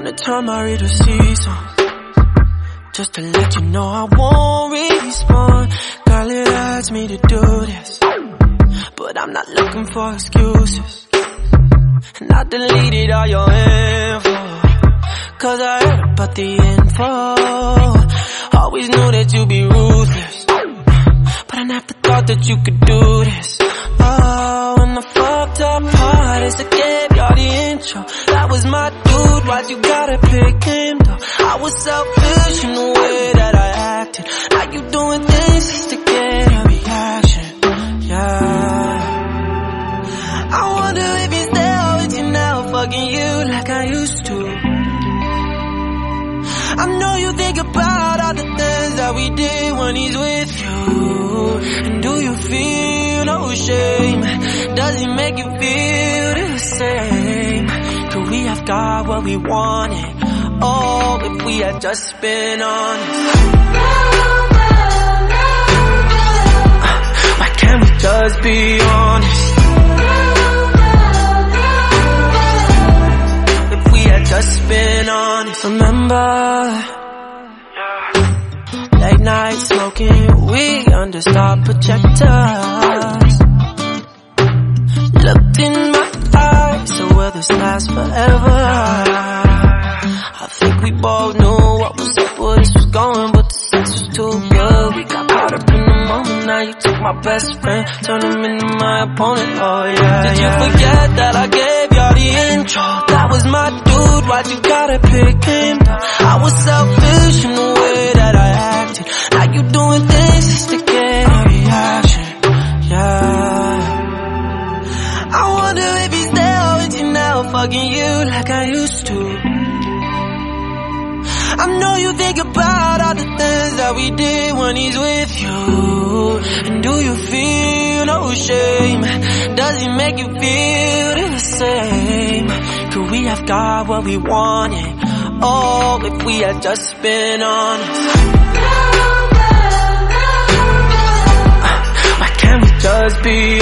time I read a season Just to let you know I won't respond. Girl, it hurts me to do this. But I'm not looking for excuses. And I deleted all your info. Cause I heard about the info. Always knew that you'd be ruthless. But I never thought that you could do this. Oh, and the fucked up part is I why'd you gotta pick him though? I was selfish in the way that I acted. Now you doing things just to get a reaction? Yeah. I wonder if he's there with you now Fucking you like I used to. I know you think about all the things that we did when he's with you. And do you feel no shame? Does he make you feel what we wanted? Oh, if we had just been honest Why can't we just be honest? If we had just been honest Remember Late night smoking weed under star projectors Looked in my so will this last forever? I think we both knew what was up, where this was going, but the sex was too good. We got caught up in the moment, now you took my best friend, turned him into my opponent, oh yeah. Did you forget that I gave y'all the intro? That was my dude, why'd you gotta pick him? I was selfish in the way that I acted. Now you doing things just to get a reaction, yeah. I wonder if he's there with fucking you like I used to. I know you think about all the things that we did when he's with you. And do you feel no shame? Does he make you feel the same? Could we have got what we wanted? Oh, if we had just been honest. Why can't we just be